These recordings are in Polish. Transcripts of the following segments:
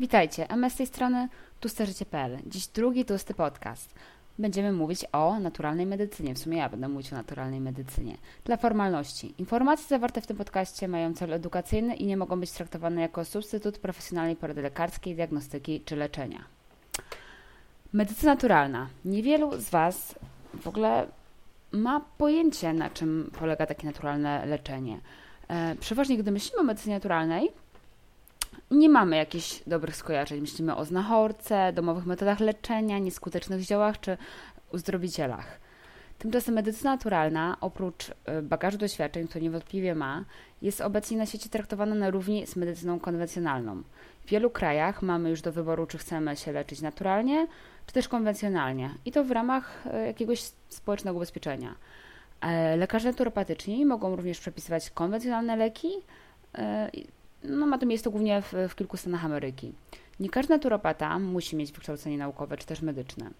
Witajcie, MS z tej strony tusteżycie.pl. Dziś drugi tłusty podcast. Będziemy mówić o naturalnej medycynie. W sumie ja będę mówić o naturalnej medycynie. Dla formalności. Informacje zawarte w tym podcaście mają cel edukacyjny i nie mogą być traktowane jako substytut profesjonalnej porady lekarskiej, diagnostyki czy leczenia. Medycyna naturalna. Niewielu z Was w ogóle ma pojęcie, na czym polega takie naturalne leczenie. E, przeważnie, gdy myślimy o medycynie naturalnej, nie mamy jakichś dobrych skojarzeń. Myślimy o znachorce, domowych metodach leczenia, nieskutecznych ziołach czy uzdrowicielach. Tymczasem medycyna naturalna, oprócz y, bagażu doświadczeń, który niewątpliwie ma, jest obecnie na świecie traktowana na równi z medycyną konwencjonalną. W wielu krajach mamy już do wyboru, czy chcemy się leczyć naturalnie, czy też konwencjonalnie, i to w ramach y, jakiegoś społecznego ubezpieczenia. E, lekarze naturopatyczni mogą również przepisywać konwencjonalne leki, y, no, ma to miejsce głównie w, w kilku stanach Ameryki. Nie każdy naturopata musi mieć wykształcenie naukowe czy też medyczne.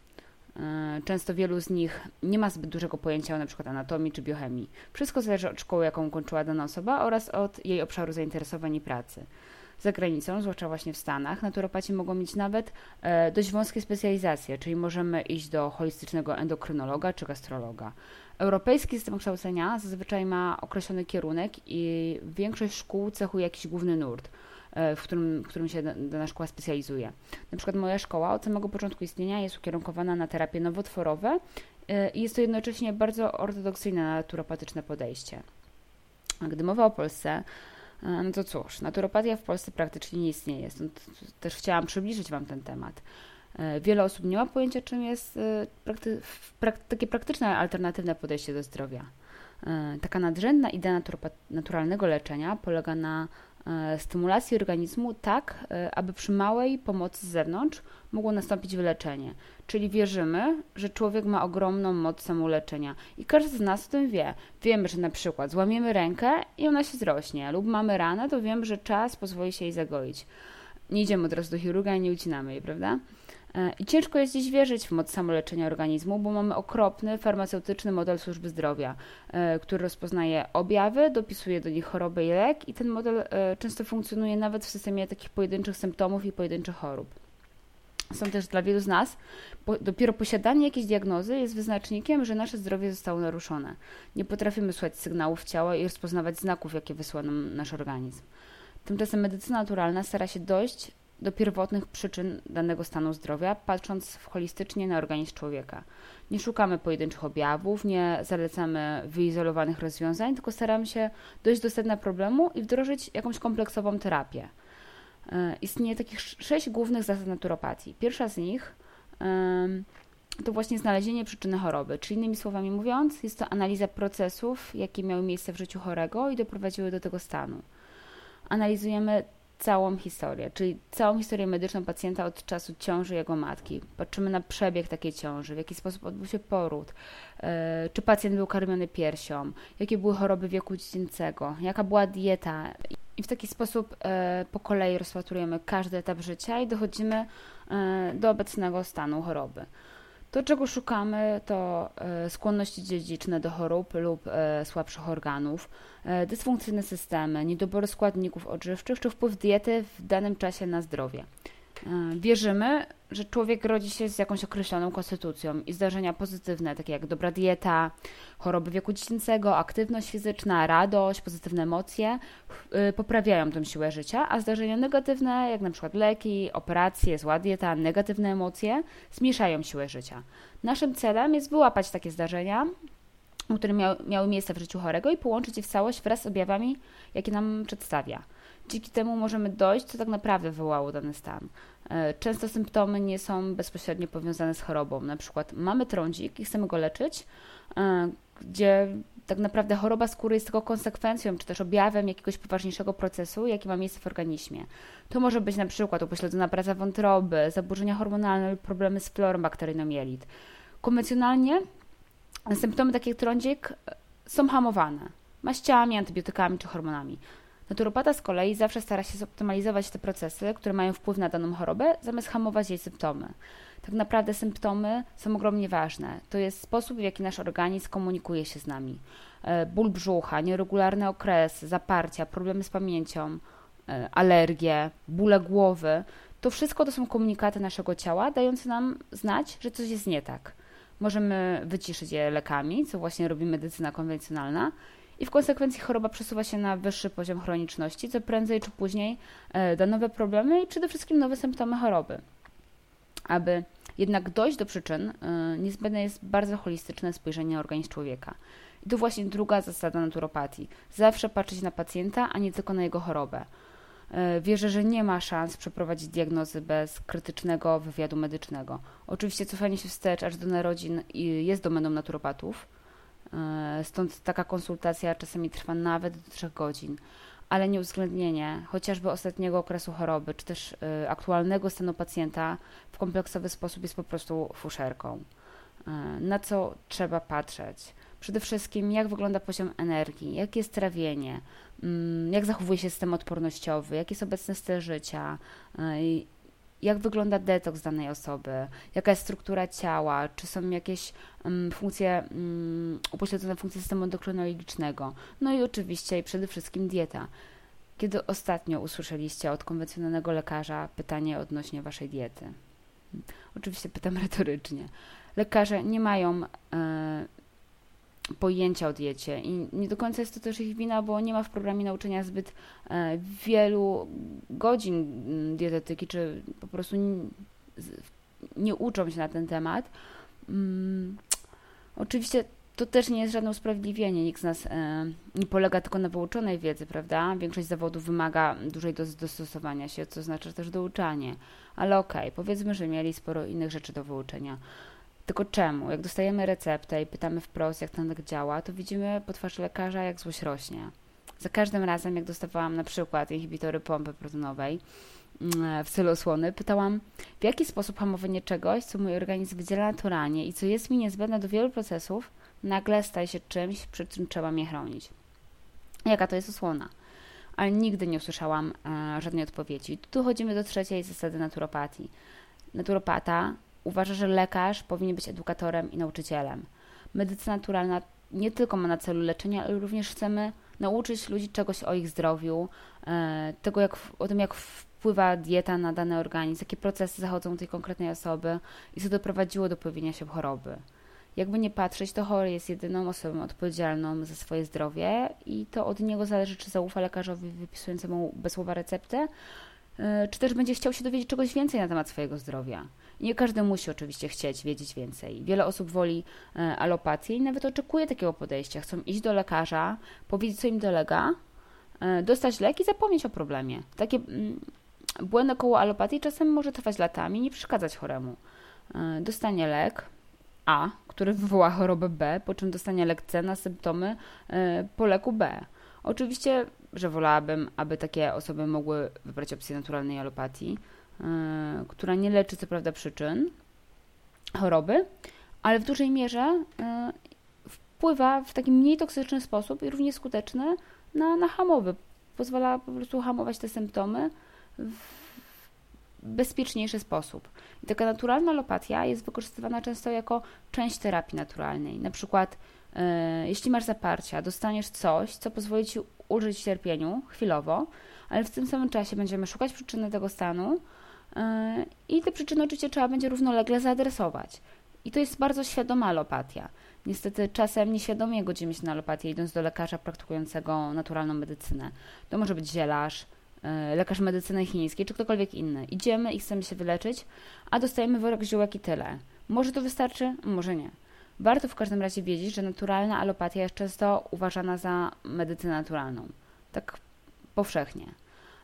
E, często wielu z nich nie ma zbyt dużego pojęcia o np. anatomii czy biochemii. Wszystko zależy od szkoły, jaką ukończyła dana osoba oraz od jej obszaru zainteresowań i pracy. Za granicą, zwłaszcza właśnie w Stanach, naturopaci mogą mieć nawet e, dość wąskie specjalizacje, czyli możemy iść do holistycznego endokrynologa czy gastrologa. Europejski system kształcenia zazwyczaj ma określony kierunek i większość szkół cechuje jakiś główny nurt, e, w którym, w którym się dana szkoła specjalizuje. Na przykład moja szkoła od samego początku istnienia jest ukierunkowana na terapie nowotworowe e, i jest to jednocześnie bardzo ortodoksyjne naturopatyczne podejście. Gdy mowa o Polsce, e, no to cóż, naturopatia w Polsce praktycznie nie istnieje, stąd też chciałam przybliżyć Wam ten temat. E, wiele osób nie ma pojęcia, czym jest e, prakty takie praktyczne, alternatywne podejście do zdrowia. E, taka nadrzędna idea naturalnego leczenia polega na stymulacji organizmu tak, aby przy małej pomocy z zewnątrz mogło nastąpić wyleczenie. Czyli wierzymy, że człowiek ma ogromną moc samoleczenia i każdy z nas o tym wie. Wiemy, że na przykład złamiemy rękę i ona się zrośnie, lub mamy ranę, to wiemy, że czas pozwoli się jej zagoić. Nie idziemy od razu do chirurga i nie ucinamy jej, prawda? E, I ciężko jest dziś wierzyć w moc samoleczenia organizmu, bo mamy okropny farmaceutyczny model służby zdrowia, e, który rozpoznaje objawy, dopisuje do nich choroby i lek, i ten model e, często funkcjonuje nawet w systemie takich pojedynczych symptomów i pojedynczych chorób. Są też dla wielu z nas, dopiero posiadanie jakiejś diagnozy jest wyznacznikiem, że nasze zdrowie zostało naruszone. Nie potrafimy słuchać sygnałów ciała i rozpoznawać znaków, jakie wysła nam nasz organizm. Tymczasem medycyna naturalna stara się dojść do pierwotnych przyczyn danego stanu zdrowia, patrząc holistycznie na organizm człowieka. Nie szukamy pojedynczych objawów, nie zalecamy wyizolowanych rozwiązań, tylko staramy się dojść do sedna problemu i wdrożyć jakąś kompleksową terapię. E, istnieje takich sześć głównych zasad naturopatii. Pierwsza z nich to właśnie znalezienie przyczyny choroby, czyli innymi słowami mówiąc, jest to analiza procesów, jakie miały miejsce w życiu chorego i doprowadziły do tego stanu. Analizujemy całą historię, czyli całą historię medyczną pacjenta od czasu ciąży jego matki. Patrzymy na przebieg takiej ciąży, w jaki sposób odbył się poród, e, czy pacjent był karmiony piersią, jakie były choroby wieku dziecięcego, jaka była dieta. I w taki sposób e, po kolei rozpatrujemy każdy etap życia i dochodzimy e, do obecnego stanu choroby. To, czego szukamy, to e, skłonności dziedziczne do chorób lub e, słabszych organów, e, dysfunkcyjne systemy, niedobory składników odżywczych czy wpływ diety w danym czasie na zdrowie. Wierzymy, że człowiek rodzi się z jakąś określoną konstytucją i zdarzenia pozytywne, takie jak dobra dieta, choroby wieku dziecięcego, aktywność fizyczna, radość, pozytywne emocje, y, poprawiają tę siłę życia, a zdarzenia negatywne, jak na przykład leki, operacje, zła dieta, negatywne emocje, zmniejszają siłę życia. Naszym celem jest wyłapać takie zdarzenia, które miały miejsce w życiu chorego i połączyć je w całość wraz z objawami, jakie nam przedstawia. Dzięki temu możemy dojść, co tak naprawdę wywołało dany stan. E, często symptomy nie są bezpośrednio powiązane z chorobą. Na przykład mamy trądzik i chcemy go leczyć, e, gdzie tak naprawdę choroba skóry jest tylko konsekwencją, czy też objawem jakiegoś poważniejszego procesu, jaki ma miejsce w organizmie. To może być na przykład upośledzona praca wątroby, zaburzenia hormonalne lub problemy z florą bakteryjną jelit. Konwencjonalnie symptomy takich trądzik są hamowane maściami, antybiotykami czy hormonami. Naturopata z kolei zawsze stara się zoptymalizować te procesy, które mają wpływ na daną chorobę, zamiast hamować jej symptomy. Tak naprawdę symptomy są ogromnie ważne. To jest sposób, w jaki nasz organizm komunikuje się z nami. E, ból brzucha, nieregularny okres, zaparcia, problemy z pamięcią, e, alergie, bóle głowy To wszystko to są komunikaty naszego ciała, dające nam znać, że coś jest nie tak. Możemy wyciszyć je lekami, co właśnie robi medycyna konwencjonalna, i w konsekwencji choroba przesuwa się na wyższy poziom chroniczności, co prędzej czy później e, da nowe problemy i przede wszystkim nowe symptomy choroby. Aby jednak dojść do przyczyn, e, niezbędne jest bardzo holistyczne spojrzenie na organizm człowieka. I to właśnie druga zasada naturopatii. Zawsze patrzeć na pacjenta, a nie tylko na jego chorobę. E, wierzę, że nie ma szans przeprowadzić diagnozy bez krytycznego wywiadu medycznego. Oczywiście cofanie się wstecz aż do narodzin jest domeną naturopatów, stąd taka konsultacja czasami trwa nawet do 3 godzin, ale nieuwzględnienie chociażby ostatniego okresu choroby, czy też e, aktualnego stanu pacjenta w kompleksowy sposób jest po prostu fuszerką. Na co trzeba patrzeć? Przede wszystkim, jak wygląda poziom energii, jakie jest trawienie, mm, jak zachowuje się system odpornościowy, jaki jest obecny styl życia, jak wygląda detoks danej osoby, jaka jest struktura ciała, czy są jakieś mm, funkcje, mm, upośledzone funkcje systemu endokrynologicznego. No i oczywiście i przede wszystkim dieta. Kiedy ostatnio usłyszeliście od konwencjonalnego lekarza pytanie odnośnie waszej diety? Oczywiście pytam retorycznie. Lekarze nie mają e, pojęcia o diecie i nie do końca jest to też ich wina, bo nie ma w programie nauczenia zbyt e, wielu godzin mm, dietetyki, czy po prostu nie, uczą się na ten temat. Mm, oczywiście to też nie jest żadne usprawiedliwienie. Nikt z nas e, nie polega tylko na wyuczonej wiedzy, prawda? Większość zawodów wymaga dużej dozy dostosowania się, co oznacza też douczanie. Ale okej, okay, powiedzmy, że mieli sporo innych rzeczy do wyuczenia. Tylko czemu? Jak dostajemy receptę i pytamy wprost, jak ten lek działa, to widzimy po twarzy lekarza, jak złość rośnie. Za każdym razem, jak dostawałam na przykład inhibitory pompy protonowej mm, w celu osłony, pytałam, w jaki sposób hamowanie czegoś, co mój organizm wydziela naturalnie i co jest mi niezbędne do wielu procesów, nagle staje się czymś, przed czym trzeba mnie chronić. Jaka to jest osłona? Ale nigdy nie usłyszałam e, żadnej odpowiedzi. Tu dochodzimy do trzeciej zasady naturopatii. Naturopata uważa, że lekarz powinien być edukatorem i nauczycielem. Medycyna naturalna nie tylko ma na celu leczenie, ale również chcemy nauczyć ludzi czegoś o ich zdrowiu, e, tego jak, o tym, jak wpływa dieta na dany organizm, jakie procesy zachodzą u tej konkretnej osoby i co doprowadziło do pojawienia się choroby. Jakby nie patrzeć, to chory jest jedyną osobą odpowiedzialną za swoje zdrowie i to od niego zależy, czy zaufa lekarzowi wypisującemu bez słowa receptę, czy też będzie chciał się dowiedzieć czegoś więcej na temat swojego zdrowia. Nie każdy musi oczywiście chcieć wiedzieć więcej. Wiele osób woli e, alopatię i nawet oczekuje takiego podejścia. Chcą iść do lekarza, powiedzieć, co im dolega, e, dostać lek i zapomnieć o problemie. Takie mm, błędne koło alopatii czasem może trwać latami, nie przeszkadzać choremu. Dostanie lek A, który wywoła chorobę B, po czym dostanie lek C na symptomy po leku B. Oczywiście, że wolałabym, aby takie osoby mogły wybrać opcję naturalnej alopatii, E, która nie leczy co prawda przyczyn choroby, ale w dużej mierze e, wpływa w taki mniej toksyczny sposób i równie skuteczny na, na hamowy. Pozwala po prostu hamować te symptomy w bezpieczniejszy sposób. I taka naturalna alopatia jest wykorzystywana często jako część terapii naturalnej. Na przykład, jeśli masz zaparcia, dostaniesz coś, co pozwoli ci ulżyć cierpieniu chwilowo, ale w tym samym czasie będziemy szukać przyczyny tego stanu, i te przyczyny oczywiście trzeba będzie równolegle zaadresować. I to jest bardzo świadoma alopatia. Niestety czasem nieświadomie godzimy się na alopatię, idąc do lekarza praktykującego naturalną medycynę. To może być zielarz, e, lekarz medycyny chińskiej, czy ktokolwiek inny. Idziemy i chcemy się wyleczyć, a dostajemy worek ziółek i tyle. Może to wystarczy? Może nie. Warto w każdym razie wiedzieć, że naturalna alopatia jest często uważana za medycynę naturalną. Tak powszechnie.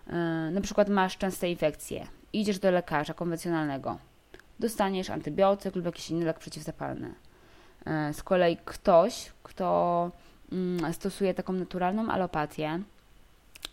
E, na przykład masz częste infekcje, idziesz do lekarza konwencjonalnego, dostaniesz antybiotyk lub jakiś inny lek przeciwzapalny. E, z kolei ktoś, kto mm, stosuje taką naturalną alopatię,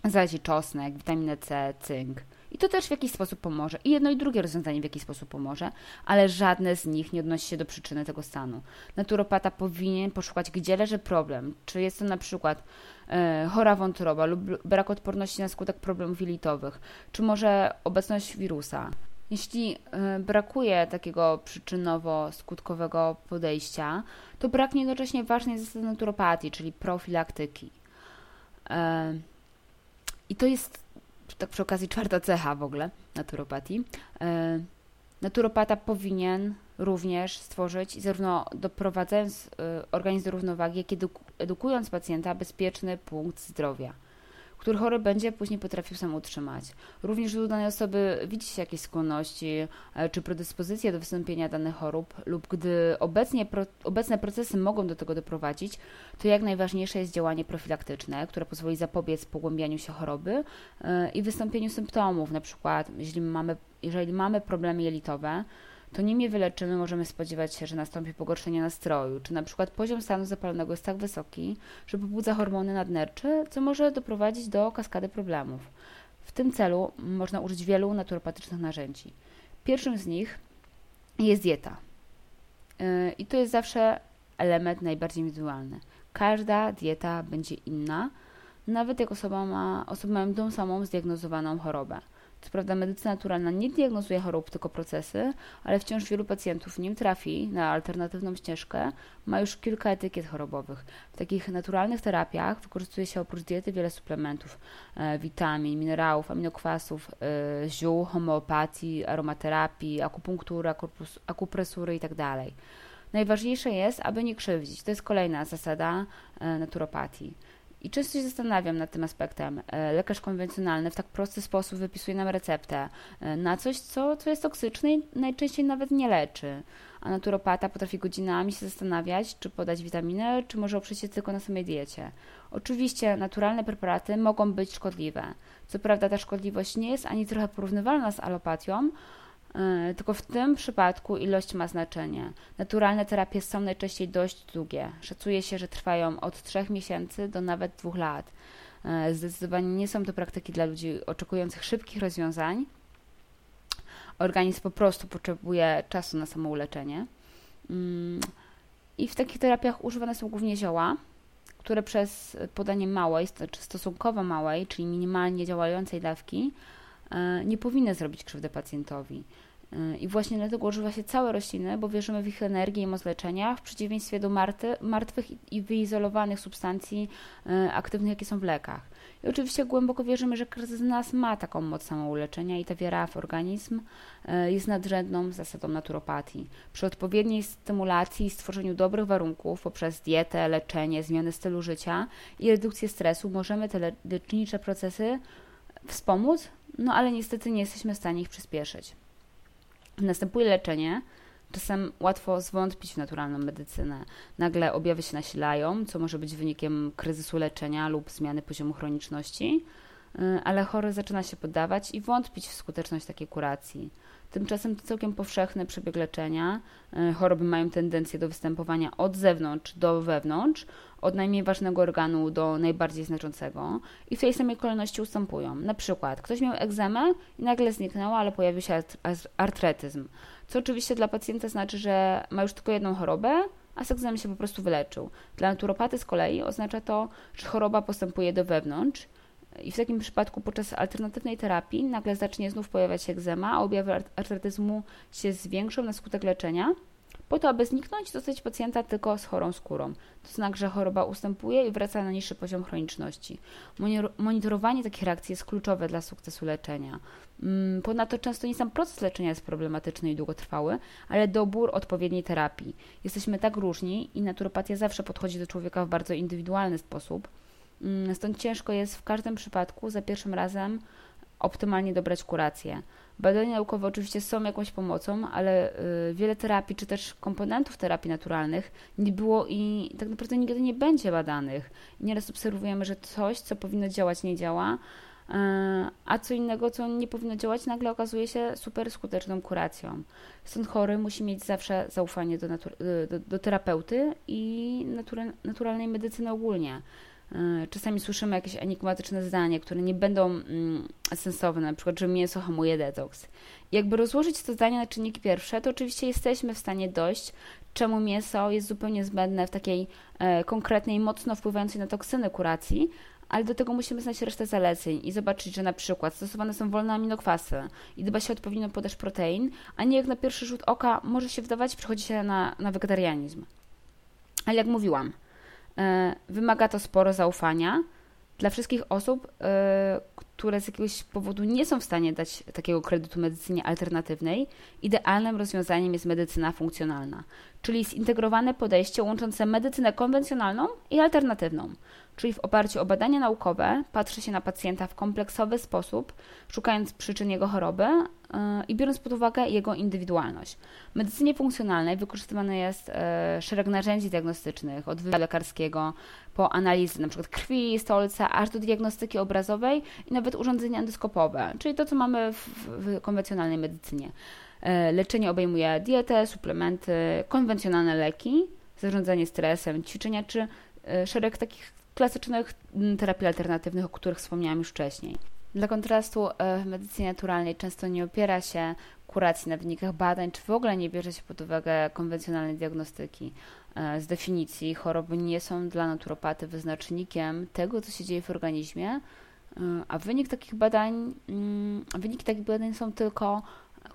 zaleci czosnek, witaminę C, cynk. I to też w jakiś sposób pomoże. I jedno i drugie rozwiązanie w jakiś sposób pomoże, ale żadne z nich nie odnosi się do przyczyny tego stanu. Naturopata powinien poszukać, gdzie leży problem. Czy jest to na przykład e, chora wątroba lub brak odporności na skutek problemów jelitowych, czy może obecność wirusa. Jeśli e, brakuje takiego przyczynowo-skutkowego podejścia, to braknie jednocześnie ważnej zasady naturopatii, czyli profilaktyki. E, I to jest tak przy okazji czwarta cecha w ogóle naturopatii. E, naturopata powinien również stworzyć, zarówno doprowadzając organizm do równowagi, jak i edukując pacjenta, bezpieczny punkt zdrowia który chory będzie później potrafił sam utrzymać. Również u danej osoby widzi się jakieś skłonności e, czy predyspozycje do wystąpienia danych chorób lub gdy obecnie, pro, obecne procesy mogą do tego doprowadzić, to jak najważniejsze jest działanie profilaktyczne, które pozwoli zapobiec pogłębianiu się choroby e, i wystąpieniu symptomów, na przykład jeżeli mamy, jeżeli mamy problemy jelitowe, to nim je wyleczymy, możemy spodziewać się, że nastąpi pogorszenie nastroju, czy na przykład poziom stanu zapalnego jest tak wysoki, że pobudza hormony nadnercze, co może doprowadzić do kaskady problemów. W tym celu można użyć wielu naturopatycznych narzędzi. Pierwszym z nich jest dieta. Yy, I to jest zawsze element najbardziej indywidualny. Każda dieta będzie inna, nawet jak osoba ma, osoba ma tą samą zdiagnozowaną chorobę. Co prawda medycyna naturalna nie diagnozuje chorób, tylko procesy, ale wciąż wielu pacjentów, nim trafi na alternatywną ścieżkę, ma już kilka etykiet chorobowych. W takich naturalnych terapiach wykorzystuje się oprócz diety wiele suplementów, e, witamin, minerałów, aminokwasów, e, ziół, homeopatii, aromaterapii, akupunktura, akupresury itd. Tak Najważniejsze jest, aby nie krzywdzić. To jest kolejna zasada e, naturopatii. I często się zastanawiam nad tym aspektem. E, lekarz konwencjonalny w tak prosty sposób wypisuje nam receptę e, na coś, co, co jest toksyczne i najczęściej nawet nie leczy. A naturopata potrafi godzinami się zastanawiać, czy podać witaminę, czy może oprzeć się tylko na samej diecie. Oczywiście naturalne preparaty mogą być szkodliwe. Co prawda ta szkodliwość nie jest ani trochę porównywalna z alopatią, tylko w tym przypadku ilość ma znaczenie. Naturalne terapie są najczęściej dość długie. Szacuje się, że trwają od 3 miesięcy do nawet 2 lat. E, zdecydowanie nie są to praktyki dla ludzi oczekujących szybkich rozwiązań. Organizm po prostu potrzebuje czasu na samouleczenie. Mm, I w takich terapiach używane są głównie zioła, które przez podanie małej, stosunkowo małej, czyli minimalnie działającej dawki, E, nie powinny zrobić krzywdy pacjentowi. E, I właśnie dlatego używa się całe rośliny, bo wierzymy w ich energię i moc leczenia, w przeciwieństwie do marty, martwych i wyizolowanych substancji e, aktywnych, jakie są w lekach. I oczywiście głęboko wierzymy, że każdy z nas ma taką moc samouleczenia i ta wiara w organizm jest nadrzędną zasadą naturopatii. Przy odpowiedniej stymulacji i stworzeniu dobrych warunków poprzez dietę, leczenie, zmianę stylu życia i redukcję stresu możemy te lecznicze procesy wspomóc, no ale niestety nie jesteśmy w stanie ich przyspieszyć. Następuje leczenie. Czasem łatwo zwątpić w naturalną medycynę. Nagle objawy się nasilają, co może być wynikiem kryzysu leczenia lub zmiany poziomu chroniczności, ale chory zaczyna się poddawać i wątpić w skuteczność takiej kuracji. Tymczasem to całkiem powszechny przebieg leczenia. Y, choroby mają tendencję do występowania od zewnątrz do wewnątrz, od najmniej ważnego organu do najbardziej znaczącego i w tej samej kolejności ustępują. Na przykład ktoś miał egzemę i nagle zniknęła, ale pojawił się artretyzm, co oczywiście dla pacjenta znaczy, że ma już tylko jedną chorobę, a z egzemy się po prostu wyleczył. Dla naturopaty z kolei oznacza to, że choroba postępuje do wewnątrz i w takim przypadku podczas alternatywnej terapii nagle zacznie znów pojawiać się egzema, a objawy artretyzmu się zwiększą na skutek leczenia, po to, aby zniknąć, dostać pacjenta tylko z chorą skórą. To znak, że choroba ustępuje i wraca na niższy poziom chroniczności. Monitorowanie takich reakcji jest kluczowe dla sukcesu leczenia. Mm, ponadto często nie sam proces leczenia jest problematyczny i długotrwały, ale dobór odpowiedniej terapii. Jesteśmy tak różni i naturopatia zawsze podchodzi do człowieka w bardzo indywidualny sposób. Mm, stąd ciężko jest w każdym przypadku za pierwszym razem optymalnie dobrać kurację. Badania naukowe oczywiście są jakąś pomocą, ale y, wiele terapii, czy też komponentów terapii naturalnych nie było i tak naprawdę nigdy nie będzie badanych. Nieraz obserwujemy, że coś, co powinno działać, nie działa, y, a co innego, co nie powinno działać, nagle okazuje się super skuteczną kuracją. Stąd chory musi mieć zawsze zaufanie do, y, do, do terapeuty i naturalnej medycyny ogólnie. E, czasami słyszymy jakieś enigmatyczne zdanie, które nie będą mm, sensowne, na przykład, że mięso hamuje detoks. Jakby rozłożyć to zdanie na czynniki pierwsze, to oczywiście jesteśmy w stanie dojść, czemu mięso jest zupełnie zbędne w takiej e, konkretnej, mocno wpływającej na toksyny kuracji, ale do tego musimy znać resztę zaleceń i zobaczyć, że na przykład stosowane są wolne aminokwasy i dba się odpowiednio podaż protein, a nie jak na pierwszy rzut oka może się wydawać, przychodzi się na, na wegetarianizm. Ale jak mówiłam, wymaga to sporo zaufania dla wszystkich osób, e, które z jakiegoś powodu nie są w stanie dać takiego kredytu medycynie alternatywnej, idealnym rozwiązaniem jest medycyna funkcjonalna, czyli zintegrowane podejście łączące medycynę konwencjonalną i alternatywną czyli w oparciu o badania naukowe patrzy się na pacjenta w kompleksowy sposób, szukając przyczyn jego choroby yy, i biorąc pod uwagę jego indywidualność. W medycynie funkcjonalnej wykorzystywany jest yy, szereg narzędzi diagnostycznych, od wywiadu lekarskiego po analizy np. krwi, stolca, aż do diagnostyki obrazowej i nawet urządzenia endoskopowe, czyli to, co mamy w, w konwencjonalnej medycynie. Yy, leczenie obejmuje dietę, suplementy, konwencjonalne leki, zarządzanie stresem, ćwiczenia czy szereg takich klasycznych mm, terapii alternatywnych, o których wspomniałam już wcześniej. Dla kontrastu e, w medycynie naturalnej często nie opiera się kuracji na wynikach badań, czy w ogóle nie bierze się pod uwagę konwencjonalnej diagnostyki. E, z definicji choroby nie są dla naturopaty wyznacznikiem tego, co się dzieje w organizmie, e, a wynik takich badań, mm, wyniki takich badań są tylko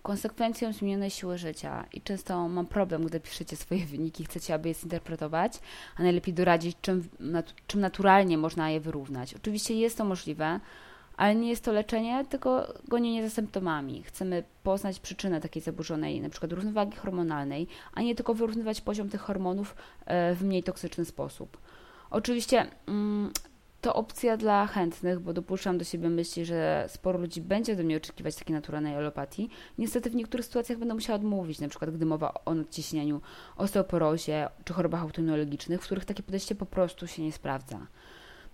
konsekwencją zmienionej siły życia i często mam problem, gdy piszecie swoje wyniki, chcecie, aby je zinterpretować, a najlepiej doradzić, czym, czym naturalnie można je wyrównać. Oczywiście jest to możliwe, ale nie jest to leczenie, tylko gonienie za symptomami. Chcemy poznać przyczynę takiej zaburzonej, na przykład równowagi hormonalnej, a nie tylko wyrównywać poziom tych hormonów e, w mniej toksyczny sposób. Oczywiście mm, to opcja dla chętnych, bo dopuszczam do siebie myśli, że sporo ludzi będzie do mnie oczekiwać takiej naturalnej alopatii. Niestety w niektórych sytuacjach będę musiała odmówić, na przykład gdy mowa o nadciśnieniu, osteoporozie czy chorobach autoimmunologicznych, w których takie podejście po prostu się nie sprawdza.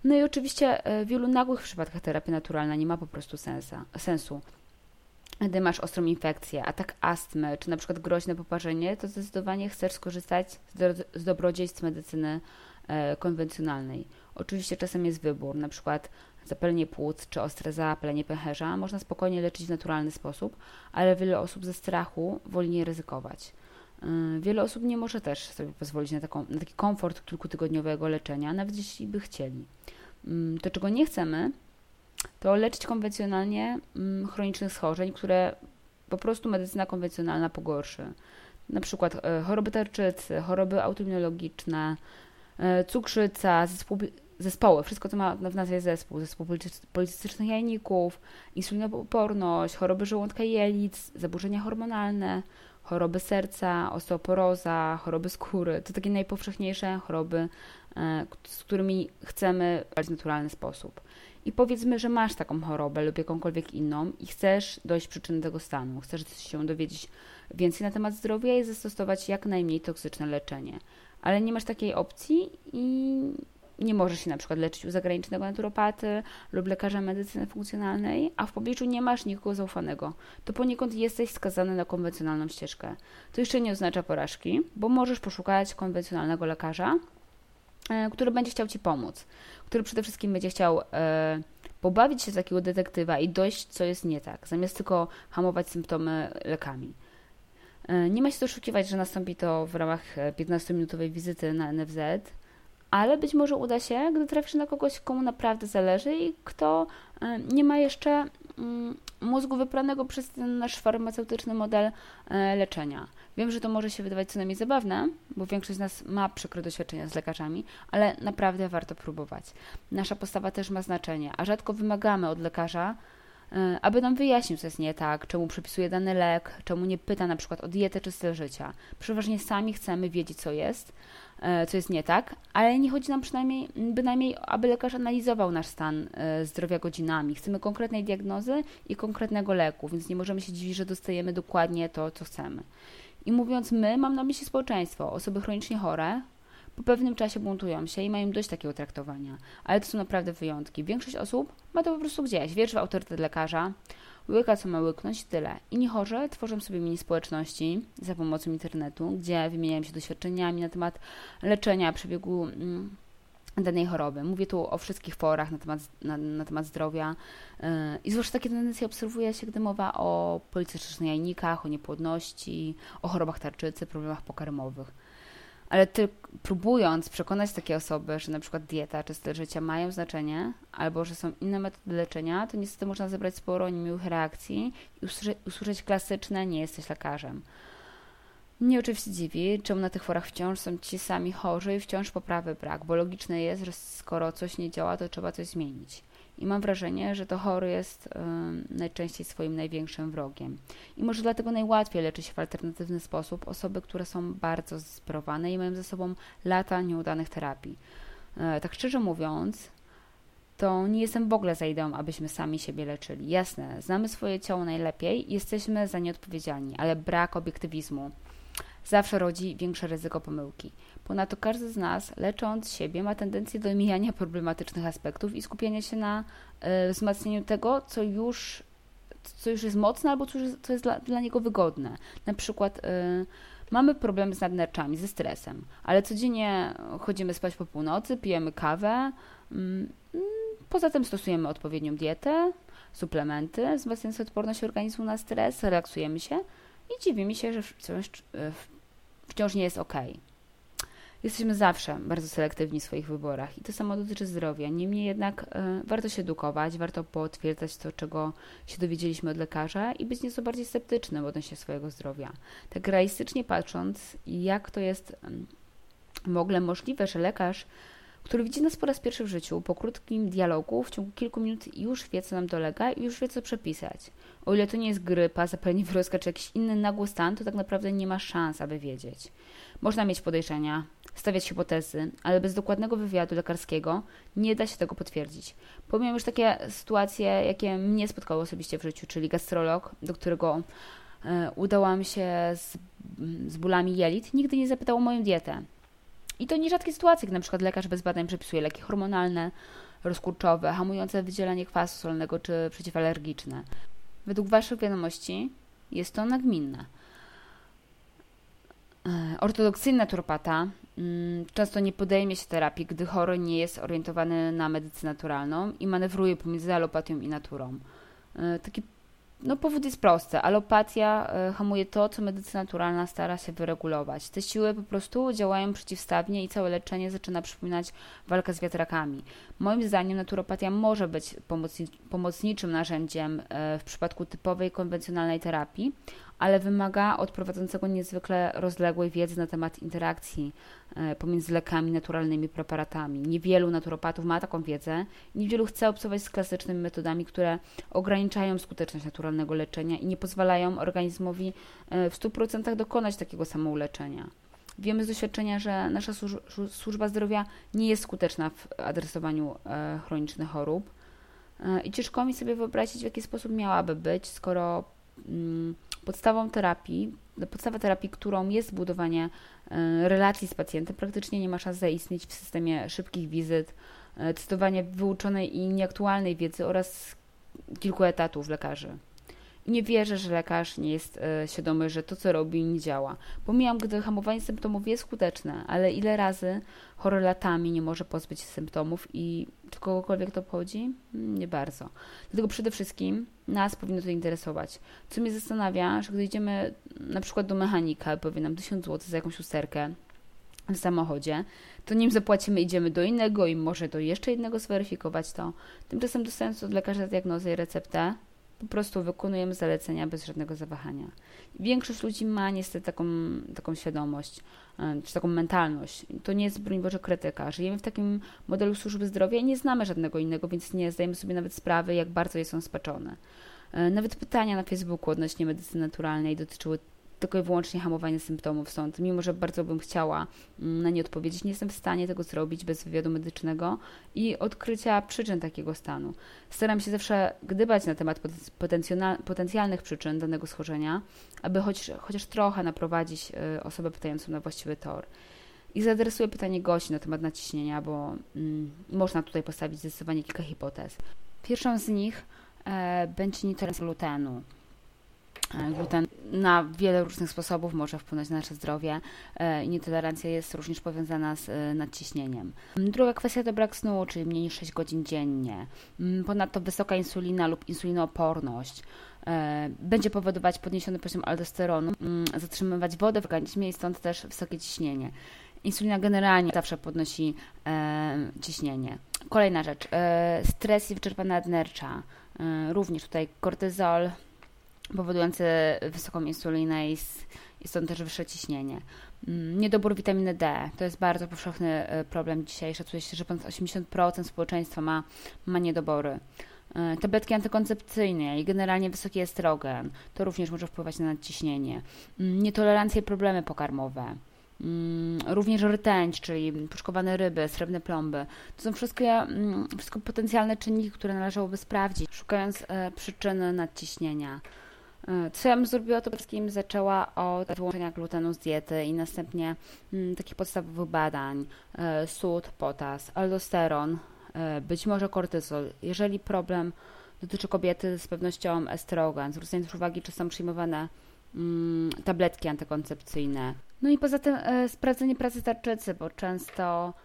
No i oczywiście e, w wielu nagłych przypadkach terapia naturalna nie ma po prostu sensa, sensu. Gdy masz ostrą infekcję, atak astmy, czy na przykład groźne poparzenie, to zdecydowanie chcesz skorzystać z, do, z dobrodziejstw medycyny e, konwencjonalnej. Oczywiście czasem jest wybór, na przykład zapalenie płuc czy ostre zapalenie pęcherza można spokojnie leczyć w naturalny sposób, ale wiele osób ze strachu woli nie ryzykować. Yy, wiele osób nie może też sobie pozwolić na, taką, na taki komfort kilkutygodniowego leczenia, nawet jeśli by chcieli. Yy, to, czego nie chcemy, to leczyć konwencjonalnie yy, chronicznych schorzeń, które po prostu medycyna konwencjonalna pogorszy. Na przykład choroby tarczycy, choroby autoimmunologiczne, cukrzyca, zespół zespoły, wszystko co ma w nazwie zespół, zespół policystycznych jajników, insulinooporność, choroby żołądka i jelit, zaburzenia hormonalne, choroby serca, osteoporoza, choroby skóry. To takie najpowszechniejsze choroby, e, z którymi chcemy w naturalny sposób. I powiedzmy, że masz taką chorobę lub jakąkolwiek inną i chcesz dojść przyczyny tego stanu, chcesz się dowiedzieć więcej na temat zdrowia i zastosować jak najmniej toksyczne leczenie. Ale nie masz takiej opcji i nie możesz się na przykład leczyć u zagranicznego naturopaty lub lekarza medycyny funkcjonalnej, a w pobliżu nie masz nikogo zaufanego, to poniekąd jesteś skazany na konwencjonalną ścieżkę. To jeszcze nie oznacza porażki, bo możesz poszukać konwencjonalnego lekarza, e, który będzie chciał Ci pomóc, który przede wszystkim będzie chciał e, pobawić się z takiego detektywa i dojść, co jest nie tak, zamiast tylko hamować symptomy lekami. E, nie ma się doszukiwać, że nastąpi to w ramach 15-minutowej wizyty na NFZ, ale być może uda się, gdy trafisz na kogoś, komu naprawdę zależy i kto e, nie ma jeszcze mm, mózgu wypranego przez ten nasz farmaceutyczny model e, leczenia. Wiem, że to może się wydawać co najmniej zabawne, bo większość z nas ma przykre doświadczenia z lekarzami, ale naprawdę warto próbować. Nasza postawa też ma znaczenie, a rzadko wymagamy od lekarza, aby nam wyjaśnił, co jest nie tak, czemu przepisuje dany lek, czemu nie pyta na przykład o dietę czy styl życia. Przeważnie sami chcemy wiedzieć, co jest, E, co jest nie tak, ale nie chodzi nam przynajmniej, bynajmniej, aby lekarz analizował nasz stan e, zdrowia godzinami. Chcemy konkretnej diagnozy i konkretnego leku, więc nie możemy się dziwić, że dostajemy dokładnie to, co chcemy. I mówiąc my, mam na myśli społeczeństwo, osoby chronicznie chore, po pewnym czasie buntują się i mają dość takiego traktowania. Ale to są naprawdę wyjątki. Większość osób ma to po prostu gdzieś. Wierzy w autorytet lekarza, łyka co ma łyknąć, tyle. Inni chorzy tworzą sobie mini społeczności za pomocą internetu, gdzie wymieniają się doświadczeniami na temat leczenia, przebiegu mm, danej choroby. Mówię tu o wszystkich forach na temat, na, na temat zdrowia yy, i zwłaszcza takie tendencje obserwuje się, gdy mowa o policystycznych jajnikach, o niepłodności, o chorobach tarczycy, problemach pokarmowych ale ty próbując przekonać takie osoby, że na przykład dieta czy styl życia mają znaczenie, albo że są inne metody leczenia, to niestety można zebrać sporo niemiłych reakcji i usłyszeć, klasyczne nie jesteś lekarzem. Mnie oczywiście dziwi, czemu na tych forach wciąż są ci sami chorzy i wciąż poprawy brak, bo logiczne jest, że skoro coś nie działa, to trzeba coś zmienić. I mam wrażenie, że to chory jest najczęściej swoim największym wrogiem. I może dlatego najłatwiej leczy się w alternatywny sposób osoby, które są bardzo zdesperowane i mają ze sobą lata nieudanych terapii. E, tak szczerze mówiąc, to nie jestem w ogóle za ideą, abyśmy sami siebie leczyli. Jasne, znamy swoje ciało najlepiej jesteśmy za nie odpowiedzialni, ale brak obiektywizmu zawsze rodzi większe ryzyko pomyłki. Ponadto każdy z nas, lecząc siebie, ma tendencję do omijania problematycznych aspektów i skupiania się na y, wzmacnianiu tego, co już, co już jest mocne albo co, już, co jest dla, dla niego wygodne. Na przykład y, mamy problemy z nadnerczami, ze stresem, ale codziennie chodzimy spać po północy, pijemy kawę. Mm, poza tym stosujemy odpowiednią dietę, suplementy wzmacniające odporność organizmu na stres, relaksujemy się i dziwimy się, że wciąż, wciąż nie jest ok. Jesteśmy zawsze bardzo selektywni w swoich wyborach i to samo dotyczy zdrowia. Niemniej jednak y, warto się edukować, warto potwierdzać to, czego się dowiedzieliśmy od lekarza i być nieco bardziej sceptycznym odnośnie swojego zdrowia. Tak realistycznie patrząc, jak to jest y, w ogóle możliwe, że lekarz, który widzi nas po raz pierwszy w życiu, po krótkim dialogu, w ciągu kilku minut już wie, co nam dolega i już wie, co przepisać. O ile to nie jest grypa, zapalenie wyrostka czy jakiś inny nagły stan, to tak naprawdę nie ma szans, aby wiedzieć. Można mieć podejrzenia, stawiać hipotezy, ale bez dokładnego wywiadu lekarskiego nie da się tego potwierdzić. Pomijam już takie sytuacje, jakie mnie spotkały osobiście w życiu, czyli gastrolog, do którego e, udałam się z, z bólami jelit, nigdy nie zapytał o moją dietę. I to nierzadkie sytuacje, gdy przykład lekarz bez badań przepisuje leki hormonalne, rozkurczowe, hamujące wydzielanie kwasu solnego czy przeciwalergiczne. Według Waszych wiadomości jest to nagminne. E, ortodoksyjny naturopata mm, często nie podejmie się terapii, gdy chory nie jest orientowany na medycynę naturalną i manewruje pomiędzy alopatią i naturą. E, taki no, powód jest prosty. Alopatia e, hamuje to, co medycyna naturalna stara się wyregulować. Te siły po prostu działają przeciwstawnie i całe leczenie zaczyna przypominać walkę z wiatrakami. Moim zdaniem naturopatia może być pomocni pomocniczym narzędziem w przypadku typowej konwencjonalnej terapii, ale wymaga od prowadzącego niezwykle rozległej wiedzy na temat interakcji e, pomiędzy lekami, naturalnymi preparatami. Niewielu naturopatów ma taką wiedzę, niewielu chce obcować z klasycznymi metodami, które ograniczają skuteczność naturalnego leczenia i nie pozwalają organizmowi e, w 100% dokonać takiego samouleczenia. Wiemy z doświadczenia, że nasza służba zdrowia nie jest skuteczna w adresowaniu e, chronicznych chorób. I ciężko mi sobie wyobrazić, w jaki sposób miałaby być, skoro mm, podstawą terapii, podstawa terapii, którą jest budowanie e, relacji z pacjentem, praktycznie nie ma szans zaistnieć w systemie szybkich wizyt, e, cytowanie wyuczonej i nieaktualnej wiedzy oraz kilku etatów lekarzy. Nie wierzę, że lekarz nie jest e, świadomy, że to, co robi, nie działa. Pomijam, gdy hamowanie symptomów jest skuteczne, ale ile razy chory latami nie może pozbyć się symptomów i czy kogokolwiek to obchodzi? Mm, nie bardzo. Dlatego przede wszystkim nas powinno to interesować. Co mnie zastanawia, że gdy idziemy na przykład do mechanika, powie nam 1000 zł za jakąś usterkę w samochodzie, to nim zapłacimy, idziemy do innego i może do jeszcze jednego zweryfikować to. Tymczasem dostając od lekarza diagnozę i receptę, po prostu wykonujemy zalecenia bez żadnego zawahania. Większość ludzi ma niestety taką, taką świadomość, e, czy taką mentalność. To nie jest, broń Boże, krytyka. Żyjemy w takim modelu służby zdrowia i nie znamy żadnego innego, więc nie zdajemy sobie nawet sprawy, jak bardzo jest on spaczony. E, nawet pytania na Facebooku odnośnie medycyny naturalnej dotyczyły tylko i wyłącznie hamowanie symptomów. Stąd, mimo że bardzo bym chciała mm, na nie odpowiedzieć, nie jestem w stanie tego zrobić bez wywiadu medycznego i odkrycia przyczyn takiego stanu. Staram się zawsze gdybać na temat potencjalnych przyczyn danego schorzenia, aby choć, chociaż trochę naprowadzić y, osobę pytającą na właściwy tor. I zaadresuję pytanie gości na temat naciśnienia, bo mm, można tutaj postawić zdecydowanie kilka hipotez. Pierwszą z nich e, będzie nietolerancja glutenu. E, gluten na wiele różnych sposobów może wpłynąć na nasze zdrowie e, i nietolerancja jest również powiązana z e, nadciśnieniem. Druga kwestia to brak snu, czyli mniej niż 6 godzin dziennie. Mm, ponadto wysoka insulina lub insulinooporność będzie powodować podniesiony poziom aldosteronu, mm, zatrzymywać wodę w organizmie i stąd też wysokie ciśnienie. Insulina generalnie zawsze podnosi ciśnienie. Kolejna rzecz, stres i wyczerpana nadnercza. również tutaj kortyzol, powodujący wysoką insulinę i, i stąd też wyższe ciśnienie. Mm, niedobór witaminy D to jest bardzo powszechny problem dzisiaj. Szacuje się, że ponad 80% społeczeństwa ma, ma niedobory. Tabletki antykoncepcyjne i generalnie wysoki estrogen to również może wpływać na nadciśnienie. Mm, nietolerancje i problemy pokarmowe. Mm, również rtęć, czyli puszkowane ryby, srebrne plomby. To są wszystkie, wszystko potencjalne czynniki, które należałoby sprawdzić, szukając e, przyczyny nadciśnienia. E, co ja bym zrobiła, to przede wszystkim zaczęła od wyłączenia glutenu z diety i następnie mm, takich podstawowych badań, e, sód, potas, aldosteron, być może kortyzol. Jeżeli problem dotyczy kobiety, z pewnością estrogen, zwrócenie też uwagi, czy są przyjmowane tabletki antykoncepcyjne, no i poza tym e, sprawdzenie pracy tarczycy, bo często e,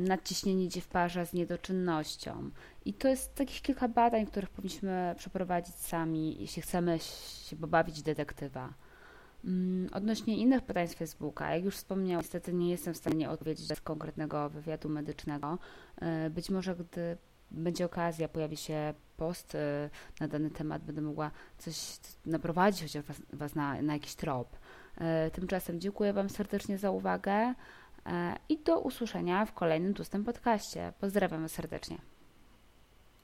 nadciśnienie idzie w parze z niedoczynnością. I to jest takich kilka badań, których powinniśmy przeprowadzić sami, jeśli chcemy się pobawić detektywa. Mm, odnośnie innych pytań z Facebooka, jak już wspomniałam, niestety nie jestem w stanie odpowiedzieć bez konkretnego wywiadu medycznego. E, być może gdy będzie okazja, pojawi się post e, na dany temat, będę mogła coś naprowadzić chociaż was, was na, na jakiś trop. Tymczasem dziękuję Wam serdecznie za uwagę i do usłyszenia w kolejnym tłustym podcaście. Pozdrawiam serdecznie.